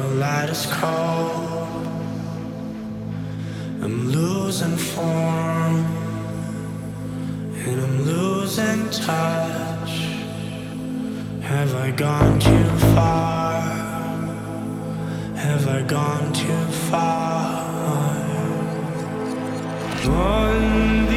The light is cold. I'm losing form and I'm losing touch. Have I gone too far? Have I gone too far? One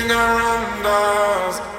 around us.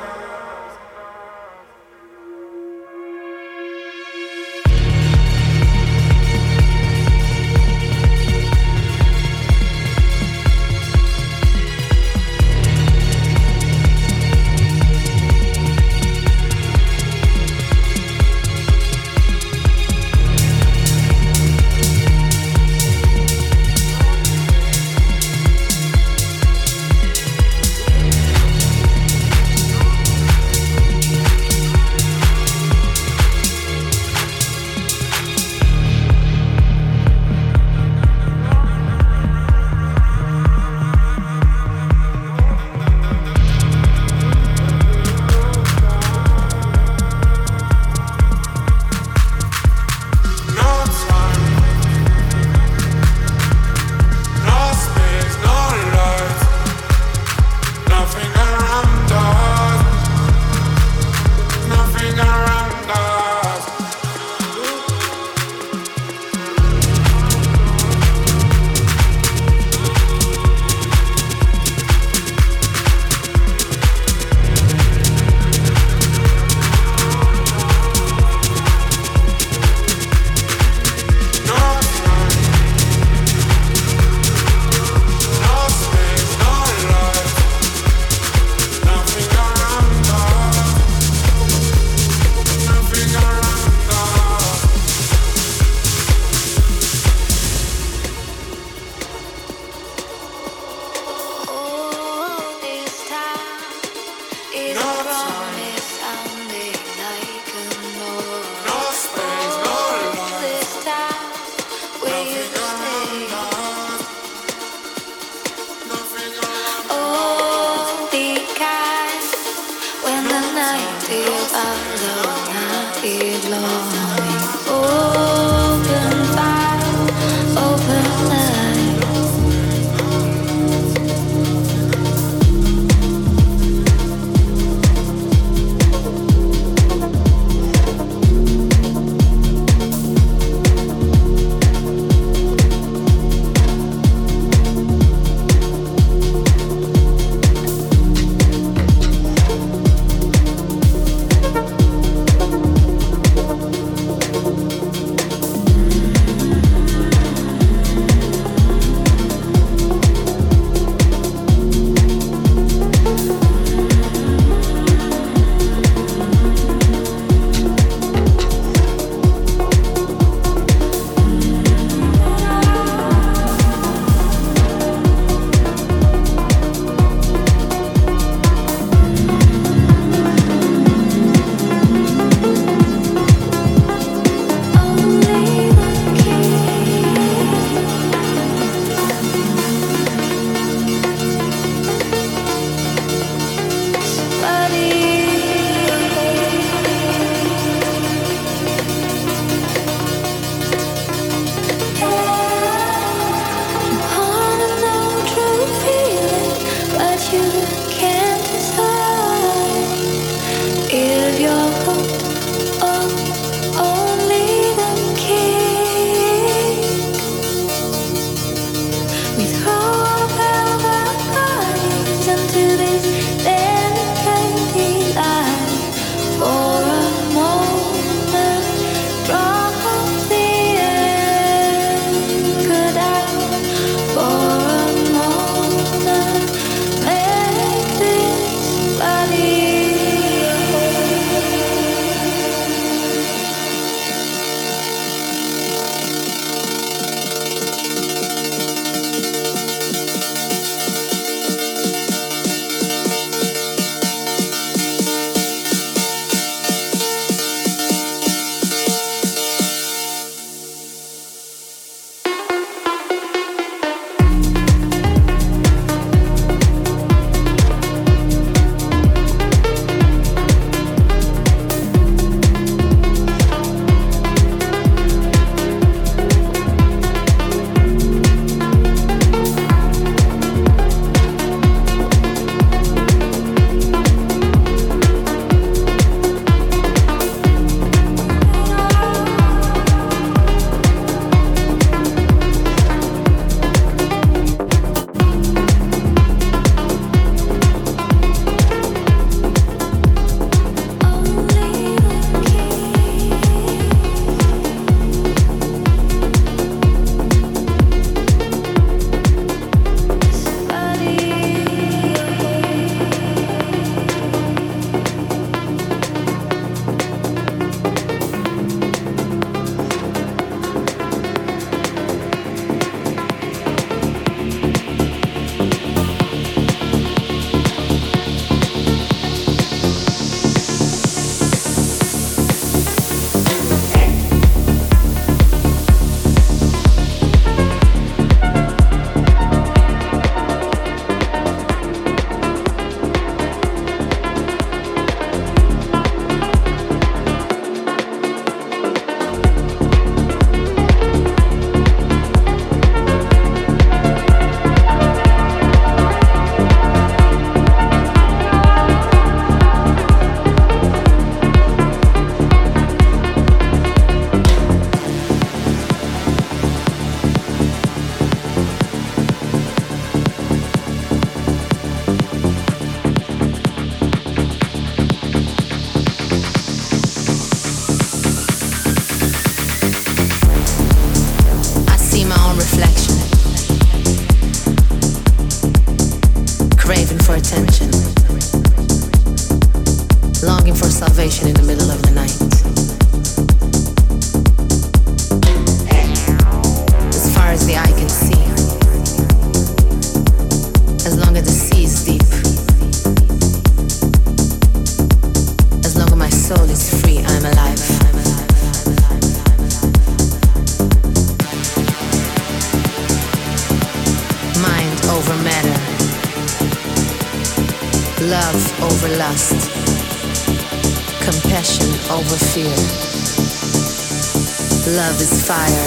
Fire.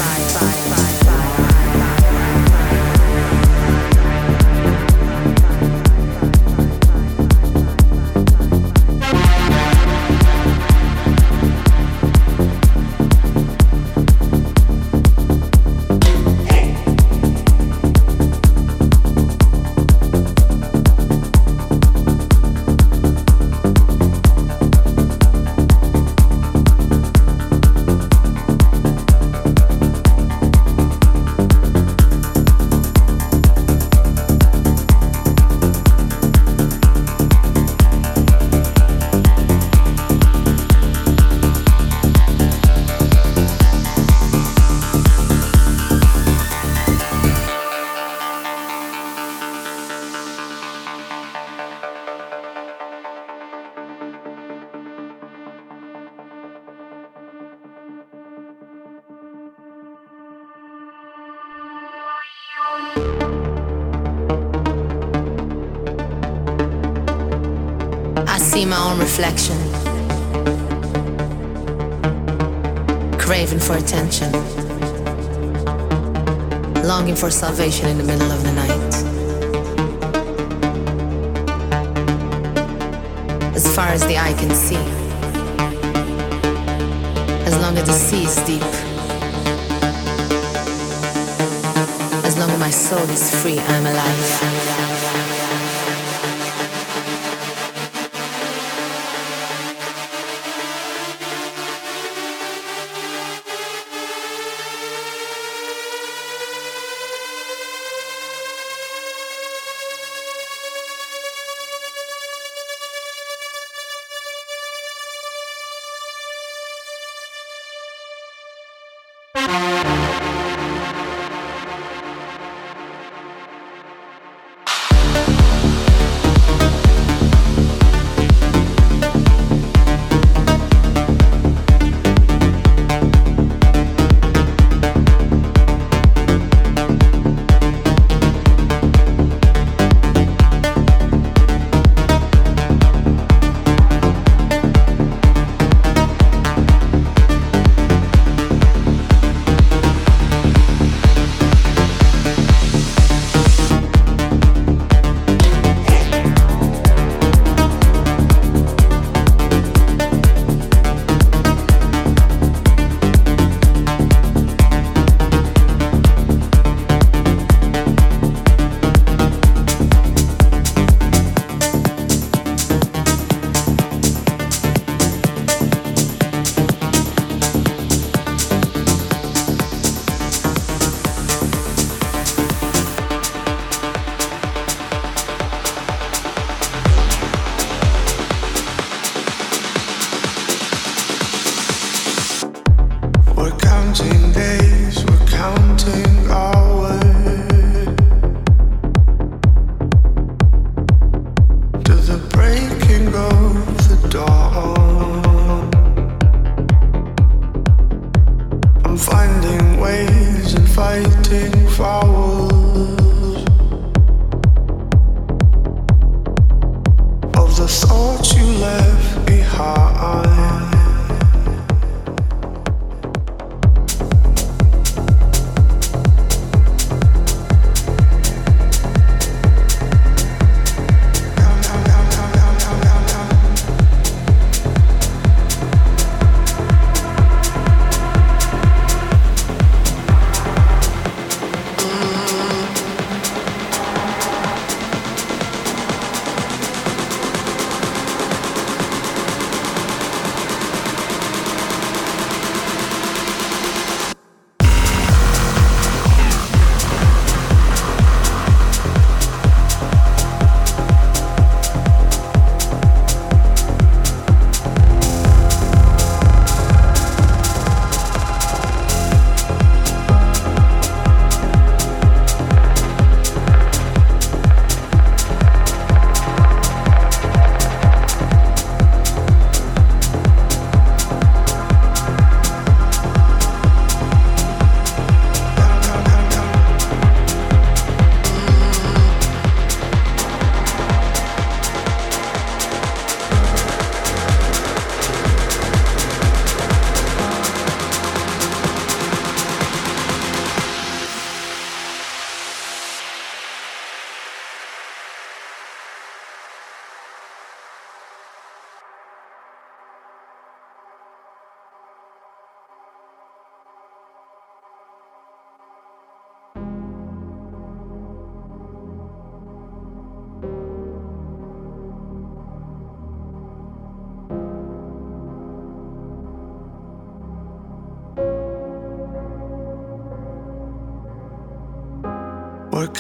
For salvation in the middle of the night. As far as the eye can see, as long as the sea is deep, as long as my soul is free, I'm alive.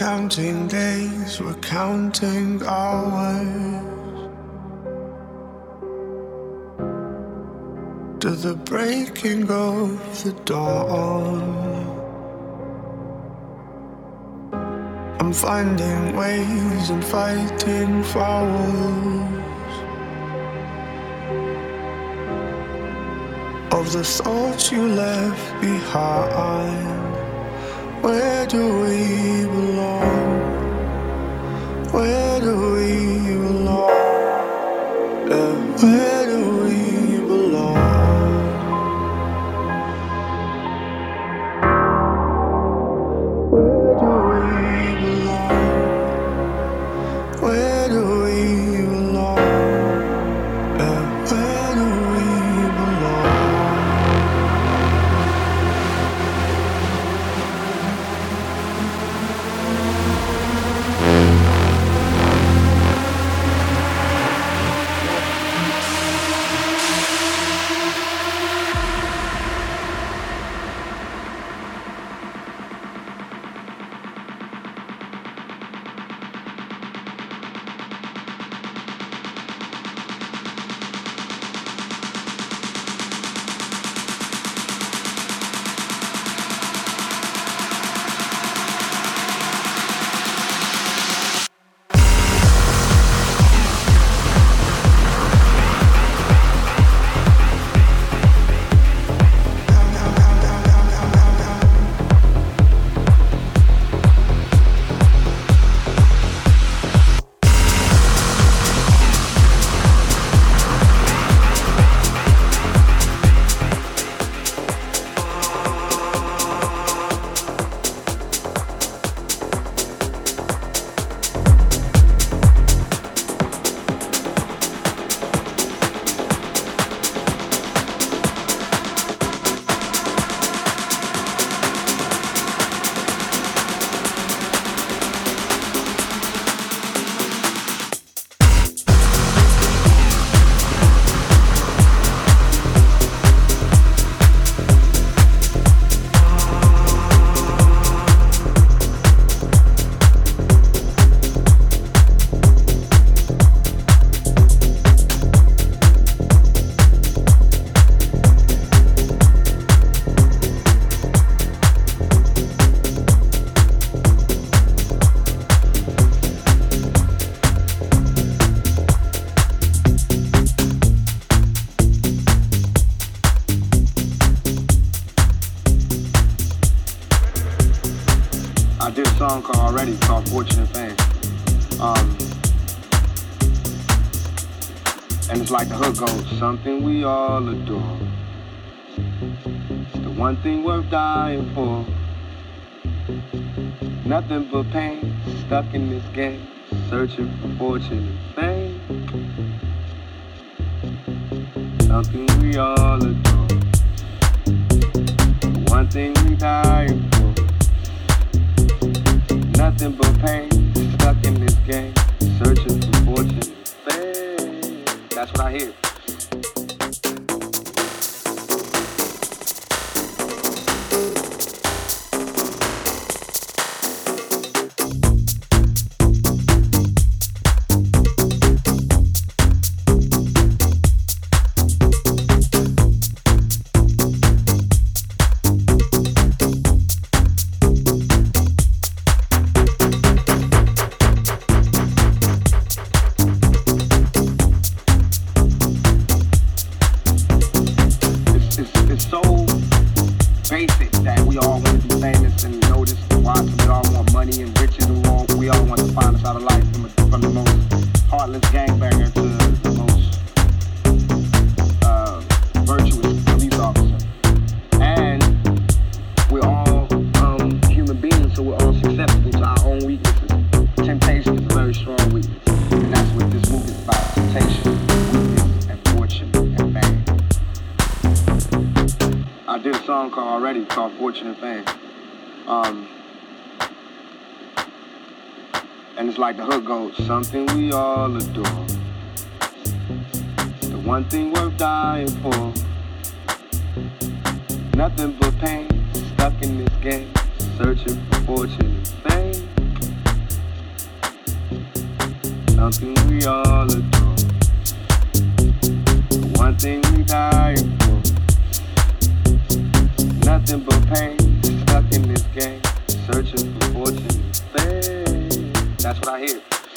Counting days, we're counting hours to the breaking of the dawn. I'm finding ways and fighting fouls of the thoughts you left behind. Where do we belong? And it's like the hook goes, something we all adore. It's the one thing worth dying for. Nothing but pain, stuck in this game, searching for fortune and fame. Something we all adore. The one thing we dying for. Nothing but pain, stuck in this game, searching for fortune and fame. That's what I hear. Something we all adore. The one thing worth dying for.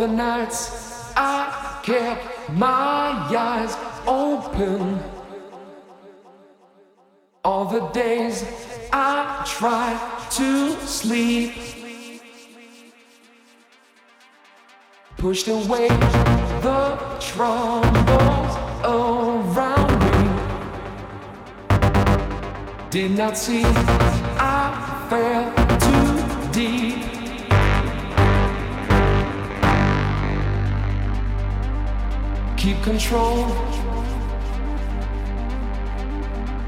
the nights I kept my eyes open. All the days I tried to sleep. Pushed away the troubles around me. Did not see I fell too deep. Keep control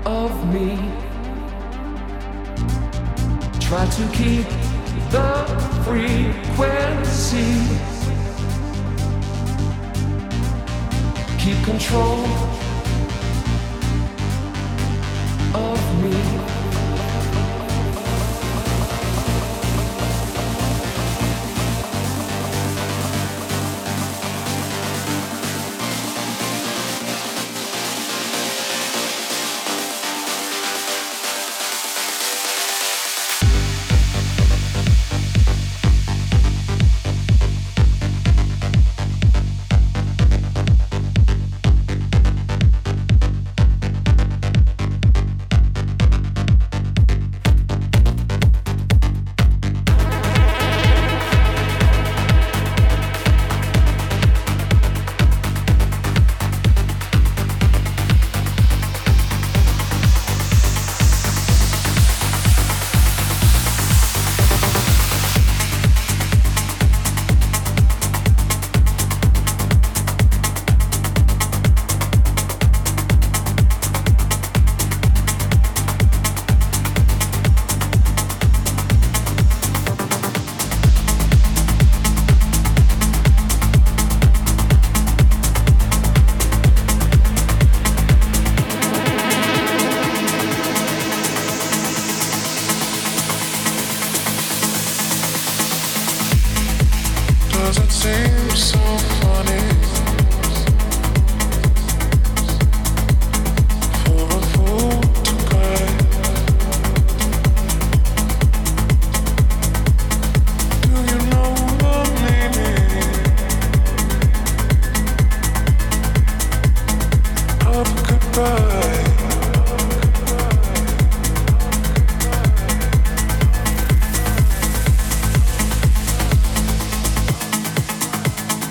of me. Try to keep the frequency. Keep control of me.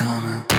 coming.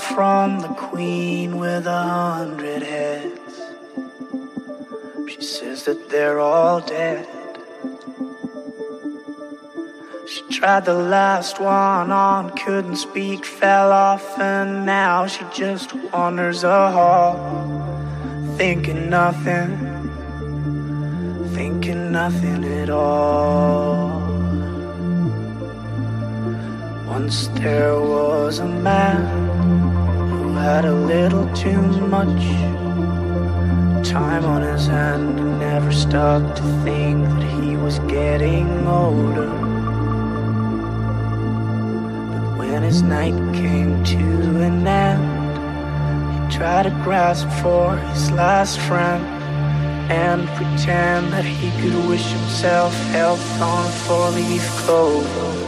From the queen with a hundred heads. She says that they're all dead. She tried the last one on, couldn't speak, fell off, and now she just wanders a hall, thinking nothing, thinking nothing at all. Once there was a man had a little too much time on his hand and never stopped to think that he was getting older. But when his night came to an end, he tried to grasp for his last friend and pretend that he could wish himself health on a four-leaf clover.